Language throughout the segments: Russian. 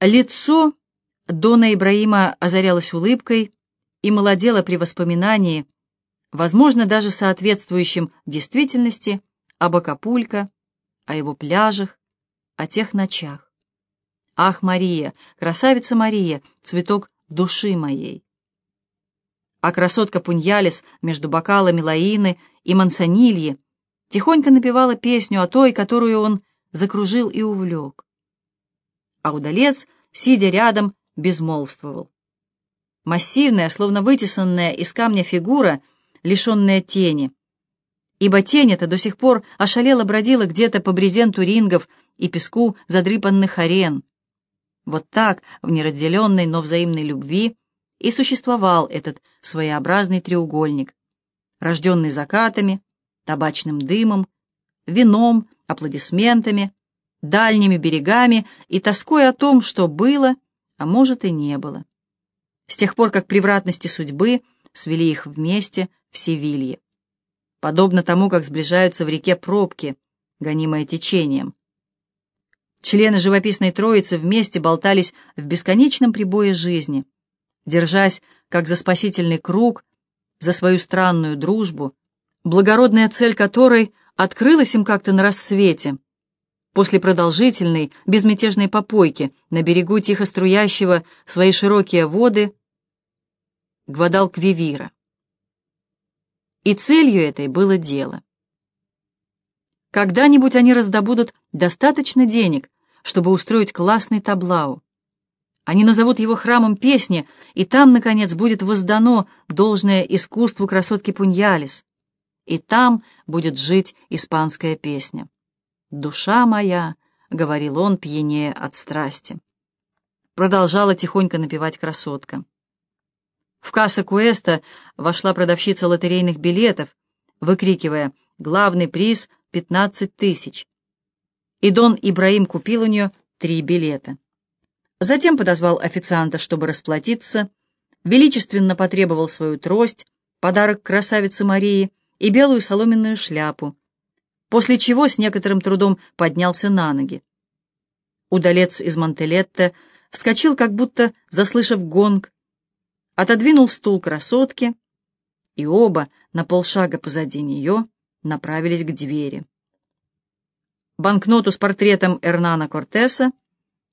Лицо Дона Ибраима озарялось улыбкой и молодело при воспоминании, возможно, даже соответствующем действительности, об Акапулько, о его пляжах, о тех ночах. Ах, Мария, красавица Мария, цветок души моей! А красотка Пуньялис между бокалами Лаины и Мансонильи тихонько напевала песню о той, которую он закружил и увлек. А удалец, сидя рядом, безмолвствовал. Массивная, словно вытесанная из камня фигура, лишенная тени. Ибо тень эта до сих пор ошалела бродила где-то по брезенту рингов и песку задрыпанных арен. Вот так, в неразделенной, но взаимной любви, и существовал этот своеобразный треугольник, рожденный закатами, табачным дымом, вином, аплодисментами, дальними берегами и тоской о том, что было, а может и не было. С тех пор, как превратности судьбы свели их вместе в Севилье. Подобно тому, как сближаются в реке пробки, гонимые течением. Члены живописной троицы вместе болтались в бесконечном прибое жизни, держась, как за спасительный круг, за свою странную дружбу, благородная цель которой открылась им как-то на рассвете, после продолжительной, безмятежной попойки на берегу тихо струящего свои широкие воды Гвадалквивира. И целью этой было дело. Когда-нибудь они раздобудут достаточно денег, чтобы устроить классный таблау. Они назовут его храмом песни, и там, наконец, будет воздано должное искусству красотки Пуньялис. И там будет жить испанская песня. «Душа моя», — говорил он, пьянее от страсти. Продолжала тихонько напевать красотка. В касса Куэста вошла продавщица лотерейных билетов, выкрикивая «Главный приз — пятнадцать тысяч!» И Дон Ибраим купил у нее три билета. Затем подозвал официанта, чтобы расплатиться, величественно потребовал свою трость, подарок красавице Марии и белую соломенную шляпу, после чего с некоторым трудом поднялся на ноги. Удалец из Монтелетта вскочил, как будто заслышав гонг, отодвинул стул красотки, и оба на полшага позади нее направились к двери. Банкноту с портретом Эрнана Кортеса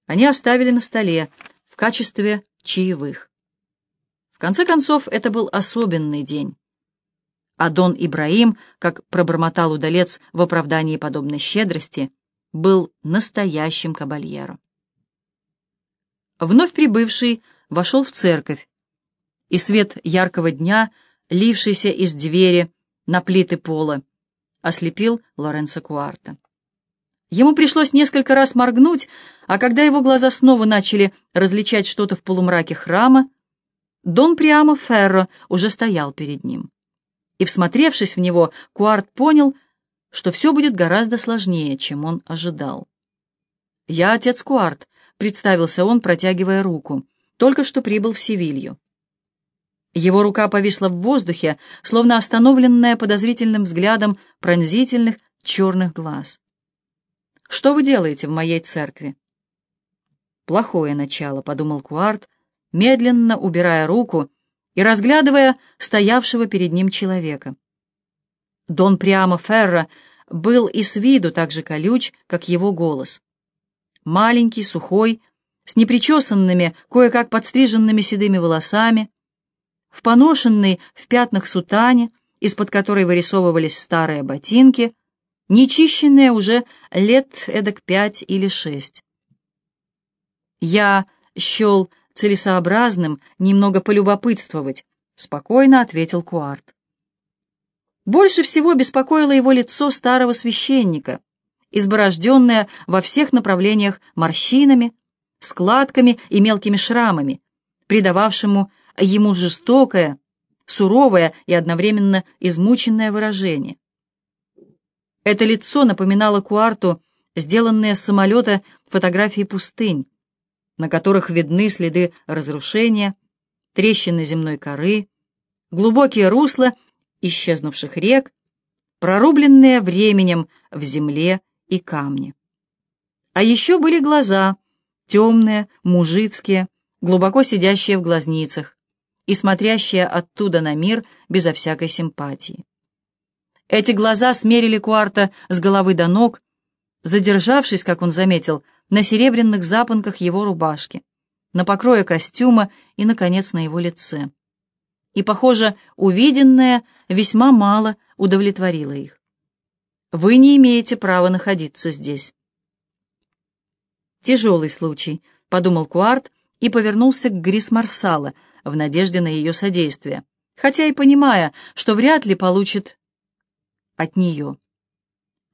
они оставили на столе в качестве чаевых. В конце концов, это был особенный день. А Дон Ибраим, как пробормотал удалец в оправдании подобной щедрости, был настоящим кабальеро. Вновь прибывший вошел в церковь, и свет яркого дня, лившийся из двери на плиты пола, ослепил Лоренцо Куарта. Ему пришлось несколько раз моргнуть, а когда его глаза снова начали различать что-то в полумраке храма, Дон Приамо Ферро уже стоял перед ним и, всмотревшись в него, Куарт понял, что все будет гораздо сложнее, чем он ожидал. «Я отец Куарт», — представился он, протягивая руку, — «только что прибыл в Севилью». Его рука повисла в воздухе, словно остановленная подозрительным взглядом пронзительных черных глаз. «Что вы делаете в моей церкви?» «Плохое начало», — подумал Куарт, медленно убирая руку и разглядывая стоявшего перед ним человека. Дон Приамо Ферро был и с виду так же колюч, как его голос. Маленький, сухой, с непричесанными, кое-как подстриженными седыми волосами, в поношенной в пятнах сутане, из-под которой вырисовывались старые ботинки, нечищенные уже лет эдак пять или шесть. Я щел целесообразным немного полюбопытствовать, спокойно ответил Куарт. Больше всего беспокоило его лицо старого священника, изборожденное во всех направлениях морщинами, складками и мелкими шрамами, придававшему ему жестокое, суровое и одновременно измученное выражение. Это лицо напоминало Куарту сделанные с самолета фотографии пустынь, на которых видны следы разрушения, трещины земной коры, глубокие русла исчезнувших рек, прорубленные временем в земле и камне. А еще были глаза, темные, мужицкие, глубоко сидящие в глазницах и смотрящие оттуда на мир безо всякой симпатии. Эти глаза смерили Куарта с головы до ног, задержавшись, как он заметил, на серебряных запонках его рубашки, на покрое костюма и, наконец, на его лице. И, похоже, увиденное весьма мало удовлетворило их. «Вы не имеете права находиться здесь». «Тяжелый случай», — подумал Куарт и повернулся к Грис Марсала в надежде на ее содействие, хотя и понимая, что вряд ли получит от нее.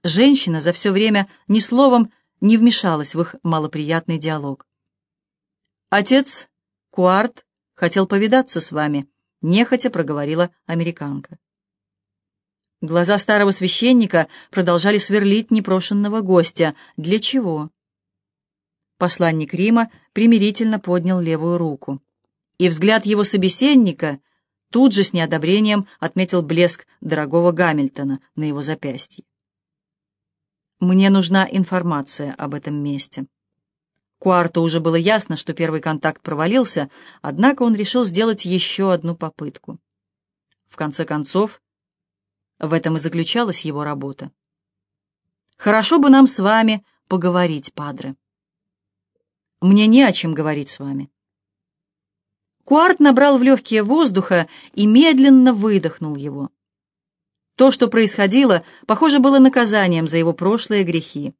Женщина за все время ни словом не вмешалась в их малоприятный диалог. «Отец, Куарт, хотел повидаться с вами», — нехотя проговорила американка. Глаза старого священника продолжали сверлить непрошенного гостя. Для чего? Посланник Рима примирительно поднял левую руку. И взгляд его собеседника тут же с неодобрением отметил блеск дорогого Гамильтона на его запястье. Мне нужна информация об этом месте. Куарту уже было ясно, что первый контакт провалился, однако он решил сделать еще одну попытку. В конце концов, в этом и заключалась его работа. «Хорошо бы нам с вами поговорить, падре». «Мне не о чем говорить с вами». Куарт набрал в легкие воздуха и медленно выдохнул его. То, что происходило, похоже, было наказанием за его прошлые грехи.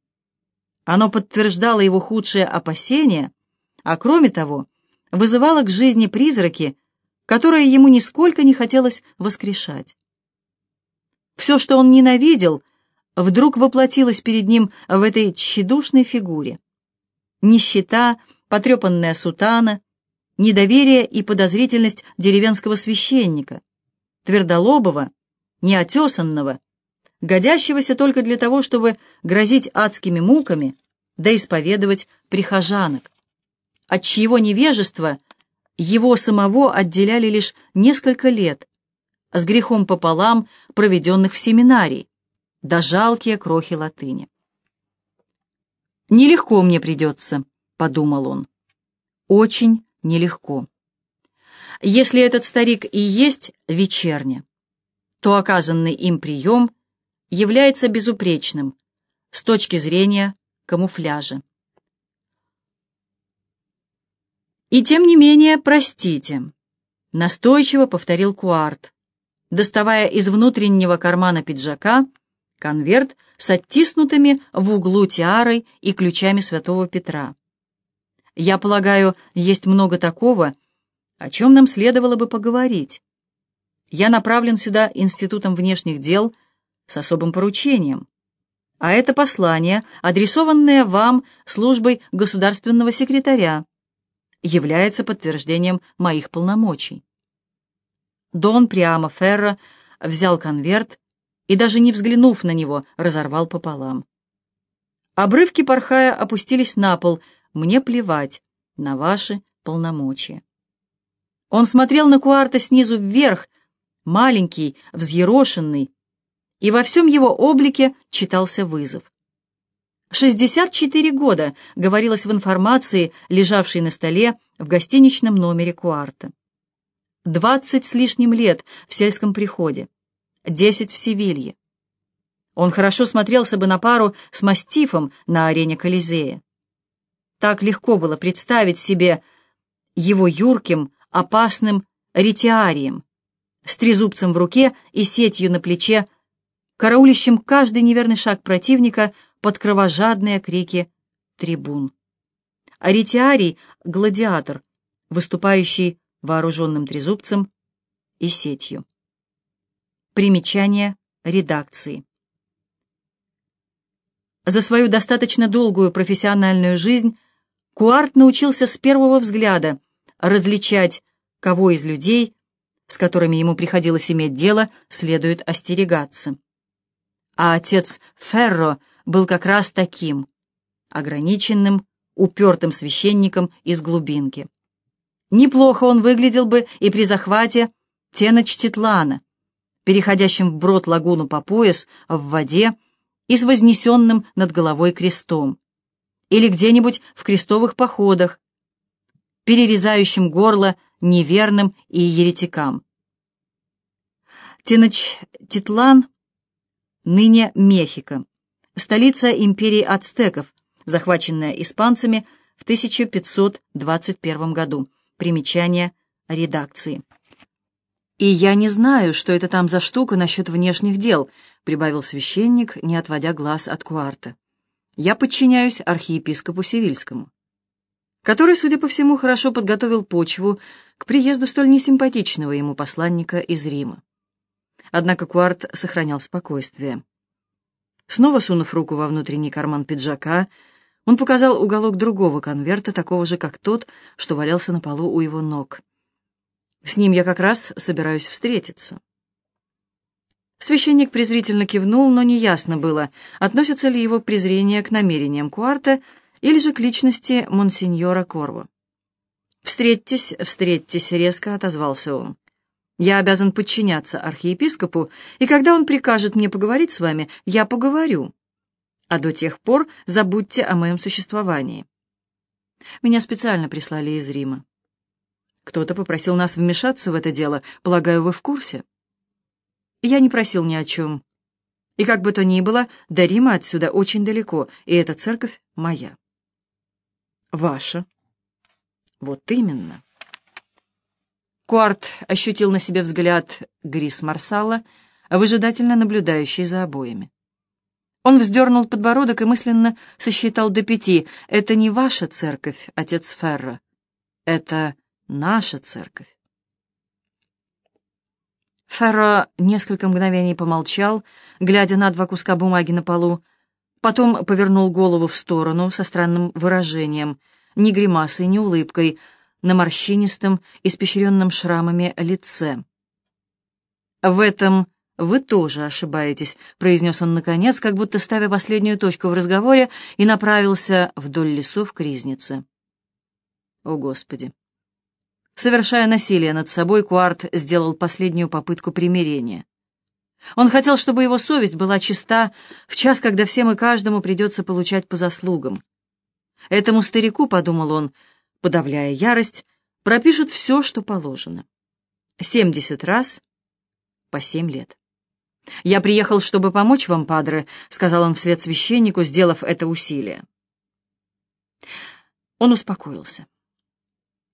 Оно подтверждало его худшие опасения, а кроме того, вызывало к жизни призраки, которые ему нисколько не хотелось воскрешать. Все, что он ненавидел, вдруг воплотилось перед ним в этой тщедушной фигуре. Нищета, потрепанная сутана, недоверие и подозрительность деревенского священника, твердолобого, неотесанного, годящегося только для того, чтобы грозить адскими муками, да исповедовать прихожанок, от чьего невежества его самого отделяли лишь несколько лет, с грехом пополам, проведенных в семинарии, да жалкие крохи латыни. «Нелегко мне придется», — подумал он. «Очень нелегко. Если этот старик и есть вечерня, то оказанный им прием является безупречным с точки зрения камуфляжа. «И тем не менее, простите», — настойчиво повторил Куарт, доставая из внутреннего кармана пиджака конверт с оттиснутыми в углу тиарой и ключами святого Петра. «Я полагаю, есть много такого, о чем нам следовало бы поговорить. Я направлен сюда Институтом внешних дел с особым поручением. А это послание, адресованное вам службой государственного секретаря, является подтверждением моих полномочий. Дон прямо Ферро взял конверт и, даже не взглянув на него, разорвал пополам. Обрывки порхая опустились на пол. Мне плевать на ваши полномочия. Он смотрел на Куарта снизу вверх, маленький, взъерошенный, и во всем его облике читался вызов. «Шестьдесят четыре года», — говорилось в информации, лежавшей на столе в гостиничном номере Куарта. «Двадцать с лишним лет в сельском приходе, десять в Севилье. Он хорошо смотрелся бы на пару с мастифом на арене Колизея. Так легко было представить себе его юрким, опасным ретиарием, с трезубцем в руке и сетью на плече, караулищем каждый неверный шаг противника под кровожадные крики трибун. Аритиарий — гладиатор, выступающий вооруженным трезубцем и сетью. Примечание редакции. За свою достаточно долгую профессиональную жизнь Куарт научился с первого взгляда различать, кого из людей с которыми ему приходилось иметь дело, следует остерегаться. А отец Ферро был как раз таким, ограниченным, упертым священником из глубинки. Неплохо он выглядел бы и при захвате Теночтитлана, переходящим в брод лагуну по пояс в воде и с вознесенным над головой крестом, или где-нибудь в крестовых походах, перерезающим горло неверным и еретикам. Теночтитлан, ныне Мехико, столица империи ацтеков, захваченная испанцами в 1521 году. Примечание редакции. «И я не знаю, что это там за штука насчет внешних дел», — прибавил священник, не отводя глаз от Куарта. «Я подчиняюсь архиепископу Севильскому, который, судя по всему, хорошо подготовил почву к приезду столь несимпатичного ему посланника из Рима». Однако Куарт сохранял спокойствие. Снова сунув руку во внутренний карман пиджака, он показал уголок другого конверта, такого же, как тот, что валялся на полу у его ног. С ним я как раз собираюсь встретиться. Священник презрительно кивнул, но неясно было, относится ли его презрение к намерениям Куарта или же к личности монсеньора Корво. «Встретьтесь, встретьтесь», — резко отозвался он. «Я обязан подчиняться архиепископу, и когда он прикажет мне поговорить с вами, я поговорю. А до тех пор забудьте о моем существовании». Меня специально прислали из Рима. Кто-то попросил нас вмешаться в это дело. Полагаю, вы в курсе? Я не просил ни о чем. И как бы то ни было, до Рима отсюда очень далеко, и эта церковь моя. Ваша. Вот именно. Куарт ощутил на себе взгляд Грис Марсала, выжидательно наблюдающий за обоями. Он вздернул подбородок и мысленно сосчитал до пяти. «Это не ваша церковь, отец Ферро. Это наша церковь. Ферро несколько мгновений помолчал, глядя на два куска бумаги на полу, потом повернул голову в сторону со странным выражением, ни гримасой, ни улыбкой, на морщинистом, испещренном шрамами лице. «В этом вы тоже ошибаетесь», — произнес он наконец, как будто ставя последнюю точку в разговоре, и направился вдоль лесов к Ризнице. «О, Господи!» Совершая насилие над собой, Куарт сделал последнюю попытку примирения. Он хотел, чтобы его совесть была чиста в час, когда всем и каждому придется получать по заслугам. Этому старику, — подумал он, подавляя ярость, — пропишут все, что положено. Семьдесят раз по семь лет. «Я приехал, чтобы помочь вам, падре», — сказал он вслед священнику, сделав это усилие. Он успокоился.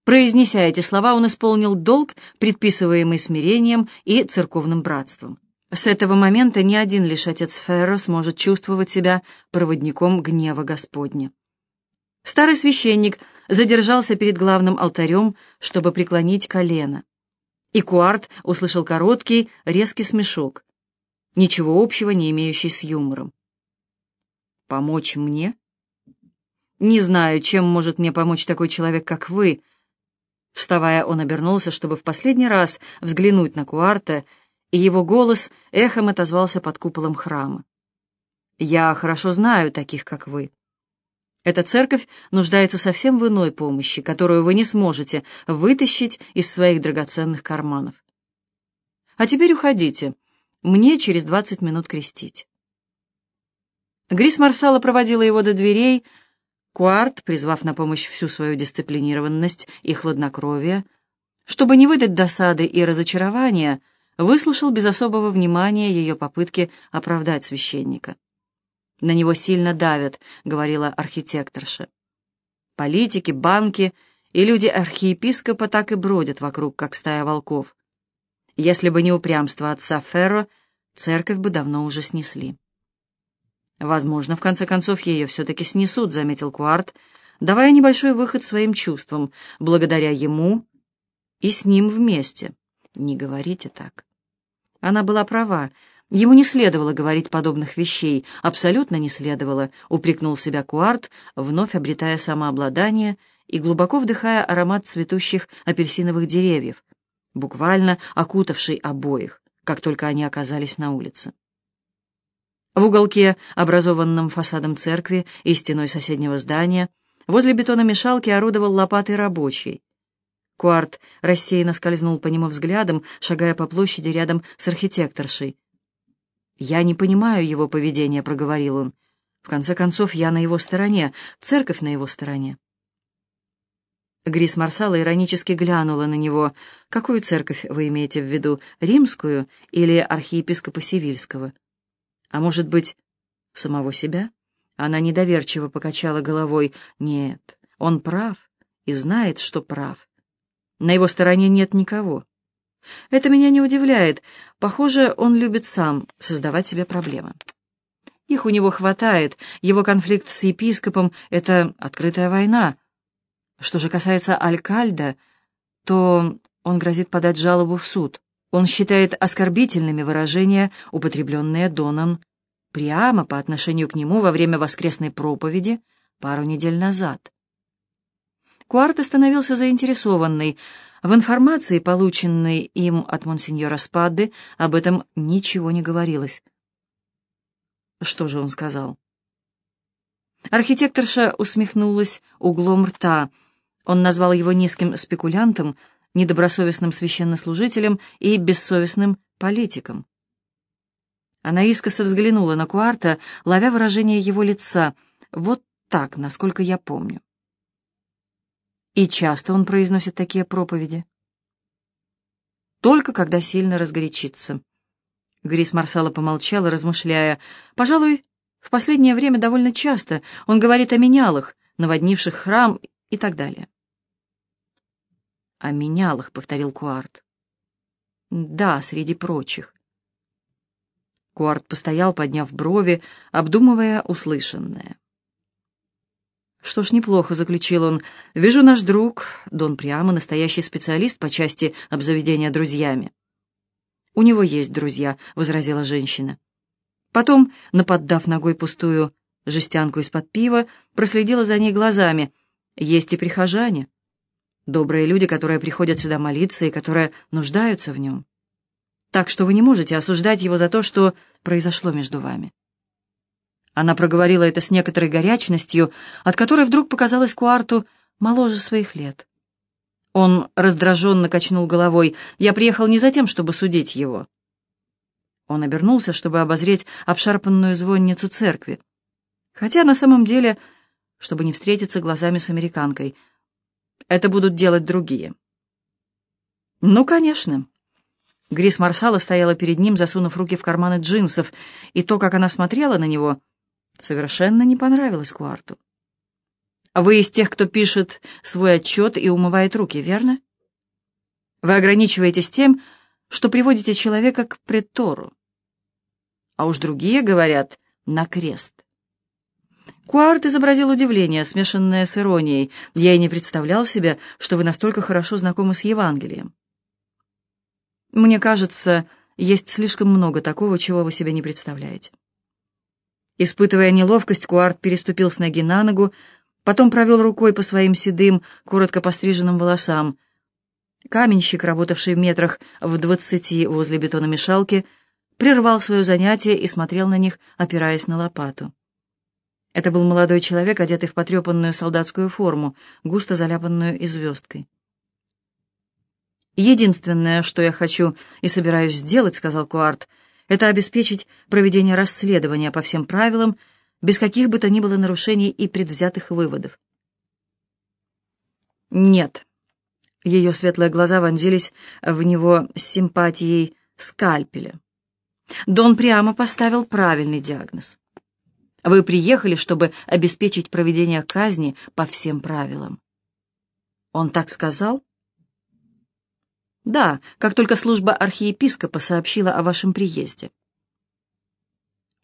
Произнеся эти слова, он исполнил долг, предписываемый смирением и церковным братством. С этого момента ни один лишь отец Ферро сможет чувствовать себя проводником гнева Господня. Старый священник задержался перед главным алтарем, чтобы преклонить колено. И Куарт услышал короткий, резкий смешок, ничего общего не имеющий с юмором. «Помочь мне?» «Не знаю, чем может мне помочь такой человек, как вы», Вставая, он обернулся, чтобы в последний раз взглянуть на Куарта, и его голос эхом отозвался под куполом храма. «Я хорошо знаю таких, как вы. Эта церковь нуждается совсем в иной помощи, которую вы не сможете вытащить из своих драгоценных карманов. А теперь уходите. Мне через двадцать минут крестить». Грис Марсала проводила его до дверей, Куарт, призвав на помощь всю свою дисциплинированность и хладнокровие, чтобы не выдать досады и разочарования, выслушал без особого внимания ее попытки оправдать священника. «На него сильно давят», — говорила архитекторша. «Политики, банки и люди архиепископа так и бродят вокруг, как стая волков. Если бы не упрямство отца Ферро, церковь бы давно уже снесли». Возможно, в конце концов, ее все-таки снесут, заметил Куарт, давая небольшой выход своим чувствам, благодаря ему и с ним вместе. Не говорите так. Она была права. Ему не следовало говорить подобных вещей, абсолютно не следовало, упрекнул себя Куарт, вновь обретая самообладание и глубоко вдыхая аромат цветущих апельсиновых деревьев, буквально окутавший обоих, как только они оказались на улице. В уголке, образованном фасадом церкви и стеной соседнего здания, возле бетономешалки орудовал лопатой рабочий. Куарт рассеянно скользнул по нему взглядом, шагая по площади рядом с архитекторшей. «Я не понимаю его поведения», — проговорил он. В конце концов, я на его стороне, церковь на его стороне. Грис Марсала иронически глянула на него. «Какую церковь вы имеете в виду, римскую или архиепископа Севильского? А может быть, самого себя?» Она недоверчиво покачала головой. «Нет, он прав и знает, что прав. На его стороне нет никого. Это меня не удивляет. Похоже, он любит сам создавать себе проблемы. Их у него хватает. Его конфликт с епископом — это открытая война. Что же касается Алькальда, то он грозит подать жалобу в суд. Он считает оскорбительными выражения, употребленные Доном прямо по отношению к нему во время воскресной проповеди пару недель назад. Куарт остановился заинтересованный. В информации, полученной им от монсеньора Спадды, об этом ничего не говорилось. Что же он сказал? Архитекторша усмехнулась углом рта. Он назвал его низким спекулянтом, недобросовестным священнослужителем и бессовестным политиком. Она искоса взглянула на Куарта, ловя выражение его лица. Вот так, насколько я помню. И часто он произносит такие проповеди. Только когда сильно разгорячится. Грис Марсала помолчала, размышляя. Пожалуй, в последнее время довольно часто он говорит о менялах, наводнивших храм и так далее. «О менялах», — повторил Куарт. «Да, среди прочих». Куарт постоял, подняв брови, обдумывая услышанное. «Что ж, неплохо», — заключил он. «Вижу, наш друг, Дон Прямо, настоящий специалист по части обзаведения друзьями». «У него есть друзья», — возразила женщина. Потом, наподдав ногой пустую жестянку из-под пива, проследила за ней глазами. «Есть и прихожане. Добрые люди, которые приходят сюда молиться и которые нуждаются в нем. Так что вы не можете осуждать его за то, что произошло между вами». Она проговорила это с некоторой горячностью, от которой вдруг показалось Куарту моложе своих лет. Он раздраженно качнул головой. «Я приехал не за тем, чтобы судить его». Он обернулся, чтобы обозреть обшарпанную звонницу церкви. Хотя на самом деле, чтобы не встретиться глазами с американкой. Это будут делать другие. «Ну, конечно». Грис Марсала стояла перед ним, засунув руки в карманы джинсов, и то, как она смотрела на него, совершенно не понравилось Куарту. Вы из тех, кто пишет свой отчет и умывает руки, верно? Вы ограничиваетесь тем, что приводите человека к претору. А уж другие говорят «на крест». Куарт изобразил удивление, смешанное с иронией. Я и не представлял себе, что вы настолько хорошо знакомы с Евангелием. Мне кажется, есть слишком много такого, чего вы себе не представляете. Испытывая неловкость, Куарт переступил с ноги на ногу, потом провел рукой по своим седым, коротко постриженным волосам. Каменщик, работавший в метрах в двадцати возле бетономешалки, прервал свое занятие и смотрел на них, опираясь на лопату. Это был молодой человек, одетый в потрепанную солдатскую форму, густо заляпанную и звездкой. «Единственное, что я хочу и собираюсь сделать, — сказал Куарт, — это обеспечить проведение расследования по всем правилам, без каких бы то ни было нарушений и предвзятых выводов. Нет. Ее светлые глаза вонзились в него с симпатией скальпеля. Дон прямо поставил правильный диагноз. Вы приехали, чтобы обеспечить проведение казни по всем правилам. Он так сказал? Да, как только служба архиепископа сообщила о вашем приезде.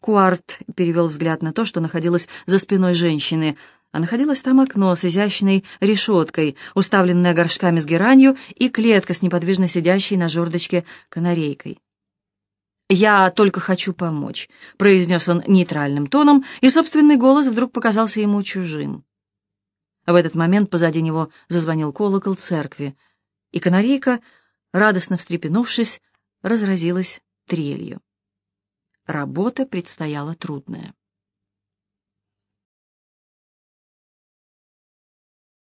Куарт перевел взгляд на то, что находилось за спиной женщины, а находилось там окно с изящной решеткой, уставленное горшками с геранью, и клетка с неподвижно сидящей на жердочке канарейкой. «Я только хочу помочь», — произнес он нейтральным тоном, и собственный голос вдруг показался ему чужим. В этот момент позади него зазвонил колокол церкви, и канарейка радостно встрепенувшись, разразилась трелью. Работа предстояла трудная.